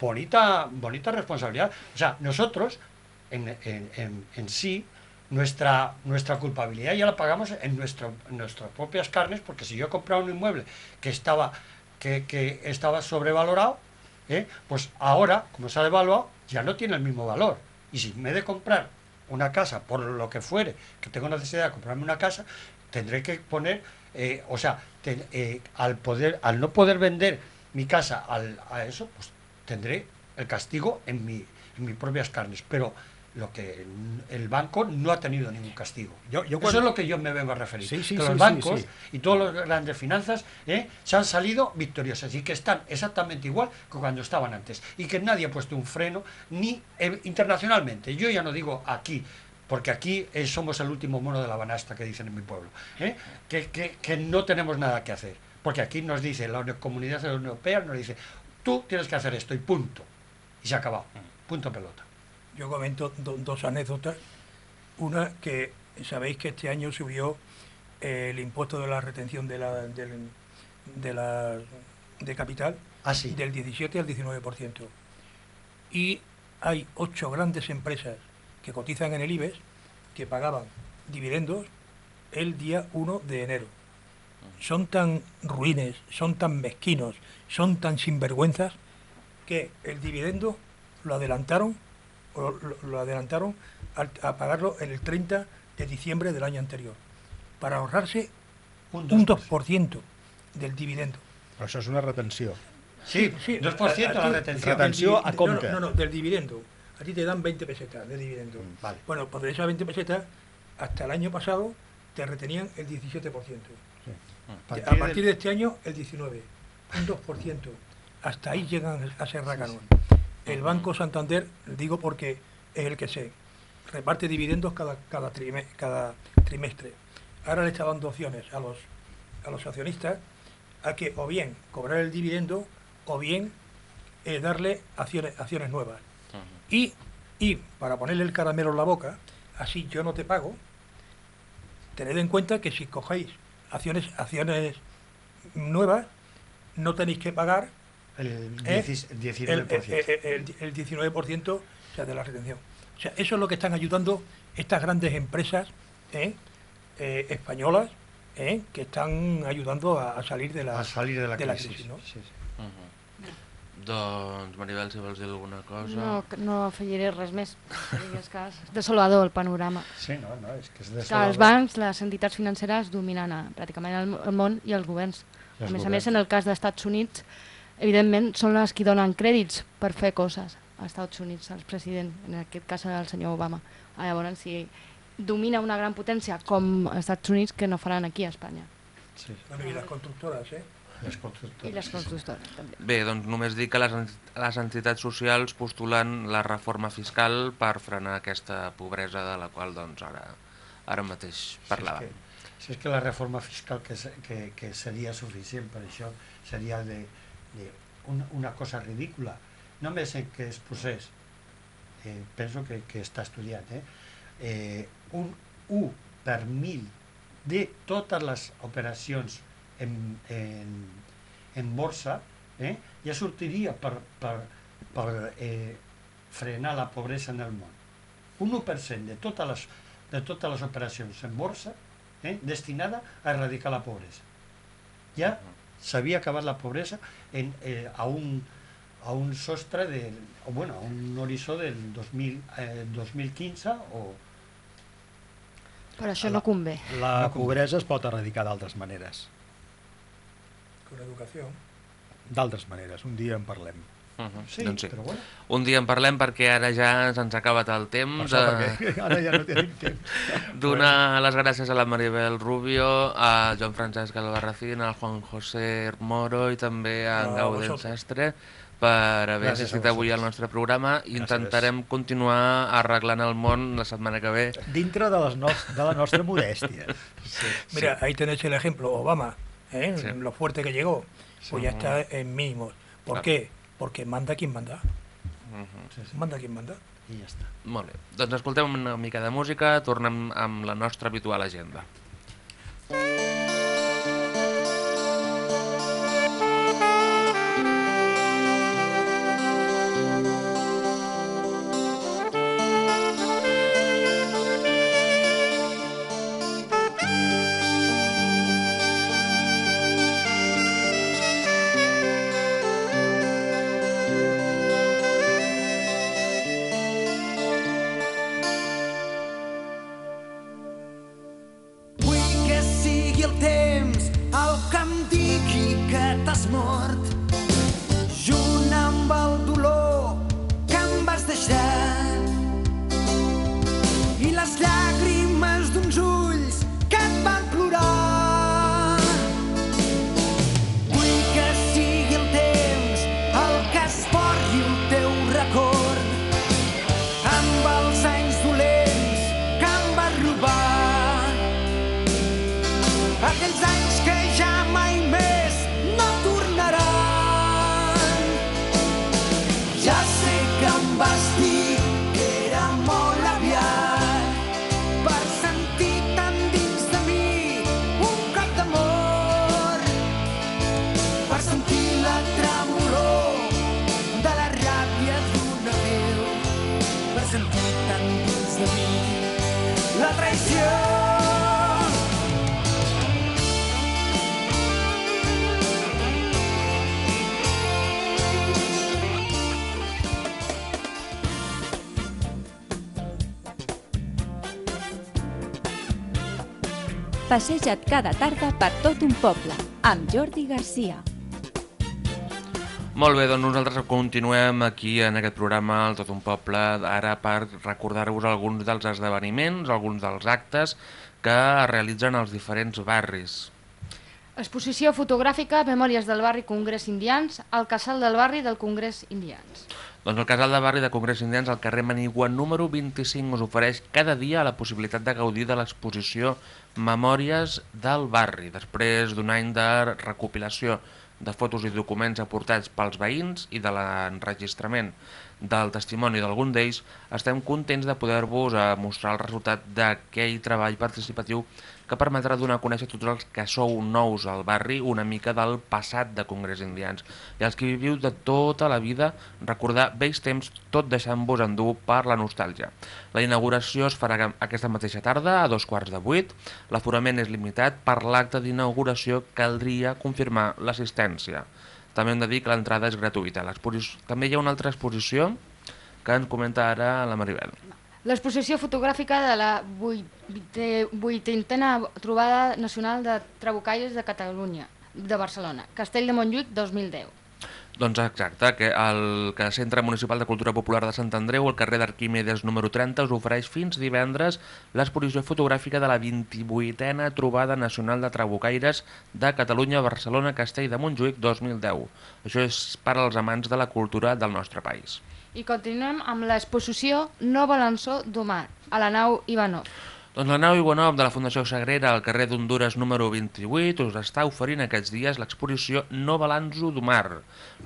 bonita, bonita responsabilidad. O sea, nosotros, en, en- en- en sí, nuestra, nuestra culpabilidad ya la pagamos en, nuestro, en nuestras propias carnes, porque si yo he comprado un inmueble que estaba, que, que estaba sobrevalorado, ¿eh? pues ahora, como se ha devaluado, ya no tiene el mismo valor. Y si me he de comprar una casa, por lo que fuere, que tengo necesidad de comprarme una casa, tendré que poner, eh, o sea, te- eh, al, poder, al no poder vender mi casa al, a eso, pues tendré el castigo en, mi, en mis propias carnes. Pero lo que el banco no ha tenido ningún castigo. Yo- yo Eso es lo que yo me vengo a referir. Sí, sí, que sí, los bancos y todas las grandes finanzas ¿eh? se han salido victoriosas y que están exactamente igual que cuando estaban antes. Y que nadie ha puesto un freno, ni eh, internacionalmente. Yo ya no digo aquí, porque aquí eh, somos el último mono de la banasta que dicen en mi pueblo, ¿eh? que, que- que no tenemos nada que hacer. Porque aquí nos dice la Uni- Comunidad Europea, nos dice, tú tienes que hacer esto y punto. Y se ha acabado. Punto pelota. Yo comento do- dos anécdotas. Una que sabéis que este año subió eh, el impuesto de la retención de la, del- de la de capital Ah, sí. del 17 al 19%. Y hay ocho grandes empresas que cotizan en el IBEX que pagaban dividendos el día 1 de enero. Son tan ruines, son tan mezquinos, son tan sinvergüenzas que el dividendo lo adelantaron lo, lo adelantaron al- a pagarlo en el 30 de diciembre del año anterior para ahorrarse Un un 2%. 2% del dividendo. Però això és una retenció. Sí, 2% a- a la ti- retención. Retenció a compte. No, no, no, del dividendo. A ti te dan 20 pesetas de dividendo. Mm, vale. Bueno, pues de esas 20 pesetas, hasta el año pasado te retenían el 17%. A A partir partir del- de este año, el 19%. Un 2%. Hasta ahí llegan a ser rácanos. El Banco Santander, digo porque es el que sé, reparte dividendos cada, cada trimestre. Ahora le está dando opciones a los, a los accionistas a que o bien cobrar el dividendo o bien eh, darle acciones, acciones nuevas. Y, y para ponerle el caramelo en la boca, así yo no te pago, tened en cuenta que si cogéis acciones, acciones nuevas, no tenéis que pagar El ¿Eh? 10 el el, 19%. el- el- el 19% o sea, de la retención. O sea, eso es lo que están ayudando estas grandes empresas ¿eh? Eh, españolas ¿eh? que están ayudando a, a salir de la, a salir de la de la crisis. crisis, ¿no? Sí, sí. Doncs, Maribel, si vols dir alguna cosa... No, no afegiré res més. Que és desolador el panorama. Sí, no, no, és que és de Que els bancs, les entitats financeres dominen a, pràcticament el, el món i els governs. I els a més a governs. més, en el cas dels Estats Units, evidentment, són les qui donen crèdits per fer coses als Estats Units, el president, en aquest cas el senyor Obama. Ah, llavors, si domina una gran potència com els Estats Units, que no faran aquí a Espanya. Sí, Bueno, y las constructoras, ¿eh? les I constructores. les constructores, també. Bé, doncs només dir que les, les entitats socials postulen la reforma fiscal per frenar aquesta pobresa de la qual doncs, ara, ara mateix parlàvem. Si és, que, si és que la reforma fiscal que, que, que seria suficient per això seria de una, una cosa ridícula. Només en que es posés, eh, penso que, que està estudiat, eh, eh, un 1 per mil de totes les operacions en, en, en borsa, eh, ja sortiria per, per, per eh, frenar la pobresa en el món. Un 1% de totes les, de totes les operacions en borsa eh, destinada a erradicar la pobresa. Ja s'havia acabat la pobresa en, eh, a, un, a un sostre del, o bueno, a un horitzó del 2000, eh, 2015 o Però això no convé. La No pobresa es pot erradicar d'altres maneres. Con educación. D'altres maneres, un dia en parlem. Uh -huh. sí, doncs sí. però bueno, Un dia en parlem perquè ara ja se'ns ha acabat el Per temps. això, eh, perquè *laughs* ara ja no tenim *laughs* temps. Donar les gràcies a la Maribel Rubio, a Joan Francesc Albarracín, al Juan José Moro i també a en A Gaudel. Sastre per haver Gràcies assistit avui al nostre programa i intentarem continuar arreglant el món la setmana que ve. Dintre de, les no, de la nostra modèstia. *laughs* Mira, ahí tenéis el ejemplo, Obama, ¿eh? Sí. lo fuerte que llegó, pues ya está en mínimos. ¿Por Claro. qué? Porque manda quien manda. Uh -huh. sí, sí, Manda quien manda. i ja està. Molt bé, doncs escoltem una mica de música, tornem amb la nostra habitual agenda. Passeja't cada tarda per tot un poble, amb Jordi Garcia. Molt bé, doncs nosaltres continuem aquí en aquest programa, el Tot un Poble, ara per recordar-vos alguns dels esdeveniments, alguns dels actes que es realitzen als diferents barris. Exposició fotogràfica Memòries del barri Congrés Indians al casal del barri del Congrés Indians. Doncs el casal de barri de Congrés Indians al carrer Manigua número 25 us ofereix cada dia la possibilitat de gaudir de l'exposició Memòries del barri, després d'un any de recopilació de fotos i documents aportats pels veïns i de l'enregistrament del testimoni d'algun d'ells, estem contents de poder-vos eh, mostrar el resultat d'aquell treball participatiu que permetrà donar a conèixer tots els que sou nous al barri una mica del passat de Congrés Indians i els que viviu de tota la vida recordar vells temps tot deixant-vos endur per la nostàlgia. La inauguració es farà aquesta mateixa tarda a dos quarts de vuit. L'aforament és limitat. Per l'acte d'inauguració caldria confirmar l'assistència. també hem de dir que l'entrada és gratuïta. També hi ha una altra exposició que ens comenta ara la Maribel. L'exposició fotogràfica de la vuit- vuitantena trobada nacional de trabucaires de Catalunya, de Barcelona, Castell de Montjuïc 2010. Doncs exacte, que el que Centre Municipal de Cultura Popular de Sant Andreu, al carrer d'Arquímedes número 30, us ofereix fins divendres l'exposició fotogràfica de la 28a Trobada Nacional de Trabucaires de Catalunya, Barcelona, Castell de Montjuïc 2010. Això és per als amants de la cultura del nostre país. I continuem amb l'exposició No Balançó d'Omar, a la nau Ivanov. Doncs la nau Iguanov de la Fundació Sagrera al carrer d'Honduras número 28 us està oferint aquests dies l'exposició No Balanço d'Omar.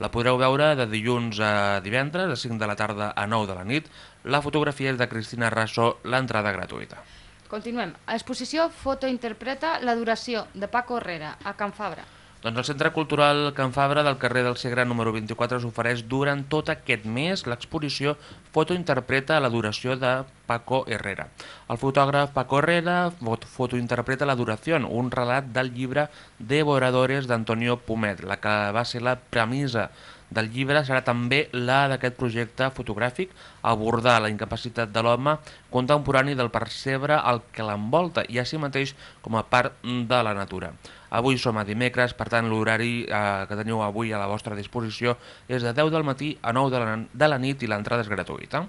La podreu veure de dilluns a divendres, de 5 de la tarda a 9 de la nit. La fotografia és de Cristina Rasso, l'entrada gratuïta. Continuem. L'exposició fotointerpreta la duració de Paco Herrera, a Can Fabra. Doncs el Centre Cultural Can Fabra del carrer del Segre número 24 us ofereix durant tot aquest mes l'exposició Fotointerpreta la duració de Paco Herrera. El fotògraf Paco Herrera fot- fotointerpreta la duració, un relat del llibre Devoradores d'Antonio Pumet, la que va ser la premissa del llibre serà també la d'aquest projecte fotogràfic, abordar la incapacitat de l'home contemporani del percebre el que l'envolta i així mateix com a part de la natura. Avui som a dimecres, per tant l'horari eh, que teniu avui a la vostra disposició és de 10 del matí a 9 de la, de la nit i l'entrada és gratuïta.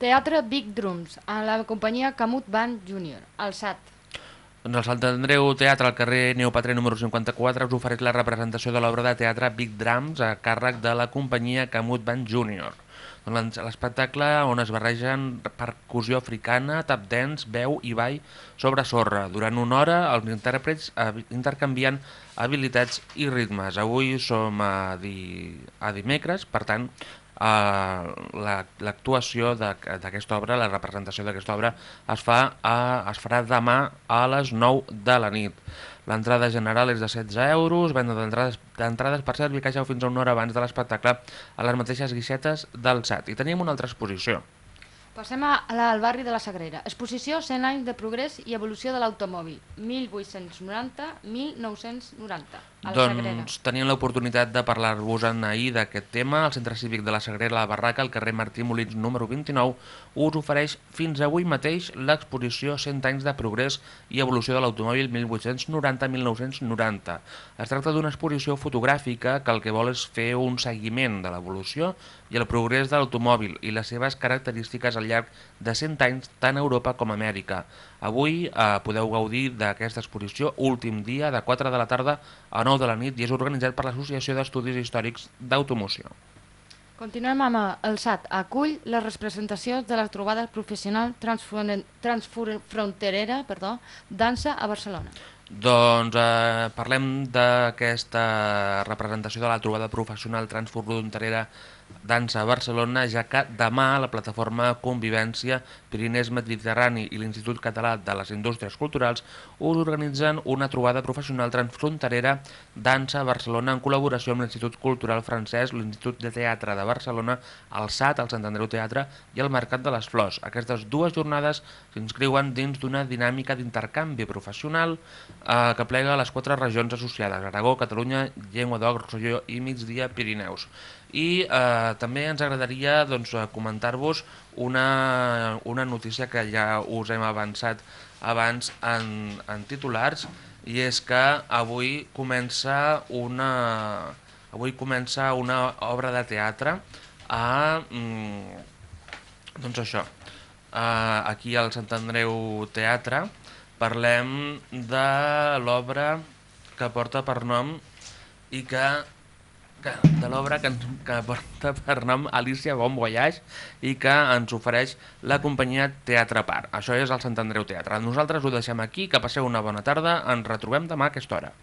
Teatre Big Drums, a la companyia Camut Band Junior, al SAT. Doncs el Sant Andreu Teatre al carrer Neopatre número 54 us ofereix la representació de l'obra de teatre Big Drums a càrrec de la companyia Camut Band Junior. Doncs L'espectacle on es barregen percussió africana, tap dance, veu i ball sobre sorra. Durant una hora els intèrprets intercanvien habilitats i ritmes. Avui som a, di... a dimecres, per tant, eh, la- l'actuació de- d'aquesta obra, la representació d'aquesta obra es, fa a, es farà demà a les 9 de la nit. L'entrada general és de 16 euros, venda d'entrades per cert, caixa fins a una hora abans de l'espectacle a les mateixes guixetes del SAT. I tenim una altra exposició. Passem la, al barri de la Sagrera. Exposició 100 anys de progrés i evolució de l'automòbil, 1890-1990, a la Sagrera. Doncs teníem l'oportunitat de parlar-vos-en ahir d'aquest tema. El Centre Cívic de la Sagrera La Barraca, al carrer Martí Molins número 29, us ofereix fins avui mateix l'exposició 100 anys de progrés i evolució de l'automòbil 1890-1990. Es tracta d'una exposició fotogràfica que el que vol és fer un seguiment de l'evolució i el progrés de l'automòbil i les seves característiques al llarg de 100 anys tant a Europa com a Amèrica. Avui eh, podeu gaudir d'aquesta exposició últim dia de 4 de la tarda a 9 de la nit i és organitzat per l'Associació d'Estudis Històrics d'Automoció. Continuem amb el SAT. Acull les representacions de la trobada professional transfron- transfronterera perdó, dansa a Barcelona. Doncs eh, parlem d'aquesta representació de la trobada professional transfronterera Dansa a Barcelona, ja que demà la plataforma Convivència Pirinès Mediterrani i l'Institut Català de les Indústries Culturals us organitzen una trobada professional transfronterera Dansa a Barcelona en col·laboració amb l'Institut Cultural Francès, l'Institut de Teatre de Barcelona, el SAT, el Sant Andreu Teatre i el Mercat de les Flors. Aquestes dues jornades s'inscriuen dins d'una dinàmica d'intercanvi professional eh, que plega les quatre regions associades, Aragó, Catalunya, Llengua d'Or, Rosselló i Migdia Pirineus. I eh, també ens agradaria doncs, eh, comentar-vos una, una notícia que ja us hem avançat abans en, en titulars i és que avui comença una, avui comença una obra de teatre a... Mm, doncs això, uh, aquí al Sant Andreu Teatre. Parlem de l'obra que porta per nom i que, que de l'obra que, que porta per nom Alicia Bon Voyage i que ens ofereix la companyia Teatre Par. Això és el Sant Andreu Teatre. Nosaltres ho deixem aquí, que passeu una bona tarda, ens retrobem demà a aquesta hora.